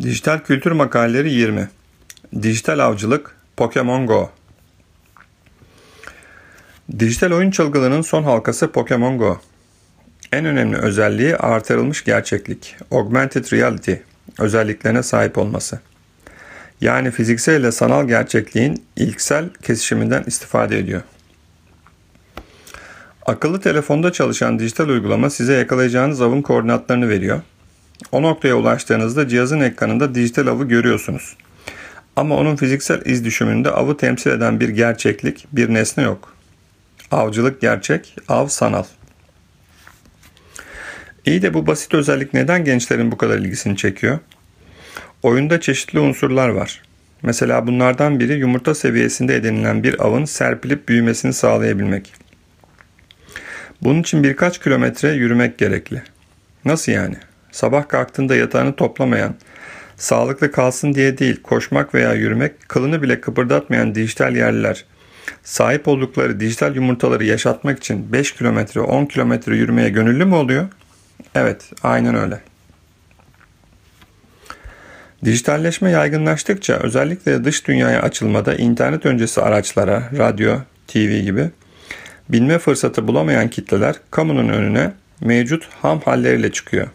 Dijital Kültür Makaleleri 20 Dijital Avcılık Pokemon Go Dijital oyun çılgınlığının son halkası Pokemon Go. En önemli özelliği artırılmış gerçeklik, augmented reality özelliklerine sahip olması. Yani fiziksel ile sanal gerçekliğin ilksel kesişiminden istifade ediyor. Akıllı telefonda çalışan dijital uygulama size yakalayacağınız avın koordinatlarını veriyor. O noktaya ulaştığınızda cihazın ekranında dijital avı görüyorsunuz. Ama onun fiziksel iz düşümünde avı temsil eden bir gerçeklik, bir nesne yok. Avcılık gerçek, av sanal. İyi de bu basit özellik neden gençlerin bu kadar ilgisini çekiyor? Oyunda çeşitli unsurlar var. Mesela bunlardan biri yumurta seviyesinde edinilen bir avın serpilip büyümesini sağlayabilmek. Bunun için birkaç kilometre yürümek gerekli. Nasıl yani? Sabah kalktığında yatağını toplamayan, sağlıklı kalsın diye değil koşmak veya yürümek, kılını bile kıpırdatmayan dijital yerliler, sahip oldukları dijital yumurtaları yaşatmak için 5 kilometre 10 kilometre yürümeye gönüllü mü oluyor? Evet, aynen öyle. Dijitalleşme yaygınlaştıkça özellikle dış dünyaya açılmada internet öncesi araçlara, radyo, TV gibi bilme fırsatı bulamayan kitleler kamunun önüne mevcut ham halleriyle çıkıyor.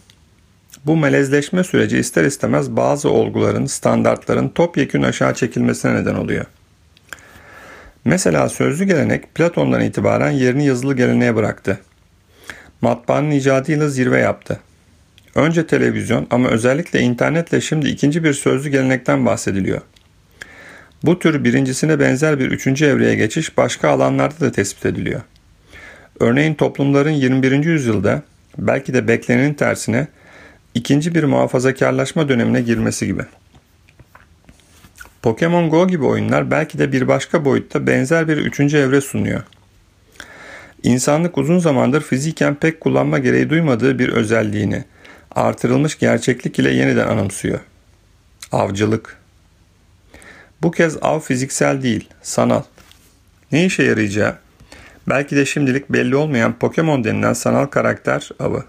Bu melezleşme süreci ister istemez bazı olguların, standartların topyekün aşağı çekilmesine neden oluyor. Mesela sözlü gelenek Platon'dan itibaren yerini yazılı geleneğe bıraktı. Matbaanın icadıyla zirve yaptı. Önce televizyon ama özellikle internetle şimdi ikinci bir sözlü gelenekten bahsediliyor. Bu tür birincisine benzer bir üçüncü evreye geçiş başka alanlarda da tespit ediliyor. Örneğin toplumların 21. yüzyılda belki de beklenenin tersine ikinci bir muhafazakarlaşma dönemine girmesi gibi. Pokemon Go gibi oyunlar belki de bir başka boyutta benzer bir üçüncü evre sunuyor. İnsanlık uzun zamandır fiziken pek kullanma gereği duymadığı bir özelliğini artırılmış gerçeklik ile yeniden anımsıyor. Avcılık. Bu kez av fiziksel değil, sanal. Ne işe yarayacağı? Belki de şimdilik belli olmayan Pokemon denilen sanal karakter avı.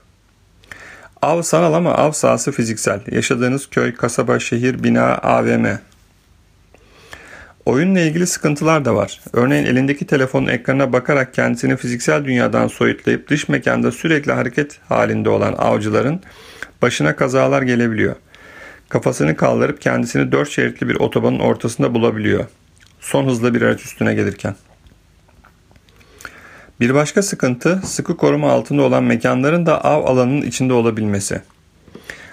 Av sanal ama av sahası fiziksel. Yaşadığınız köy, kasaba, şehir, bina, AVM. Oyunla ilgili sıkıntılar da var. Örneğin elindeki telefonun ekranına bakarak kendisini fiziksel dünyadan soyutlayıp dış mekanda sürekli hareket halinde olan avcıların başına kazalar gelebiliyor. Kafasını kaldırıp kendisini dört şeritli bir otobanın ortasında bulabiliyor. Son hızla bir araç üstüne gelirken. Bir başka sıkıntı sıkı koruma altında olan mekanların da av alanının içinde olabilmesi.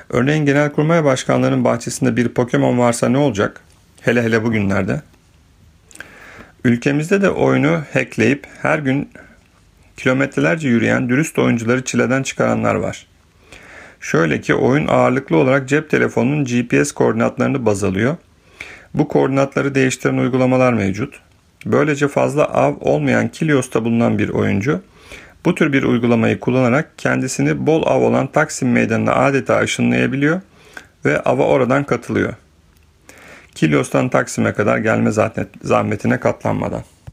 Örneğin Genelkurmay Başkanlığı'nın bahçesinde bir Pokemon varsa ne olacak? Hele hele bugünlerde. Ülkemizde de oyunu hackleyip her gün kilometrelerce yürüyen dürüst oyuncuları çileden çıkaranlar var. Şöyle ki oyun ağırlıklı olarak cep telefonunun GPS koordinatlarını baz alıyor. Bu koordinatları değiştiren uygulamalar mevcut. Böylece fazla av olmayan Kilios'ta bulunan bir oyuncu bu tür bir uygulamayı kullanarak kendisini bol av olan Taksim Meydanı'na adeta ışınlayabiliyor ve ava oradan katılıyor. Kilios'tan Taksim'e kadar gelme zahmetine katlanmadan.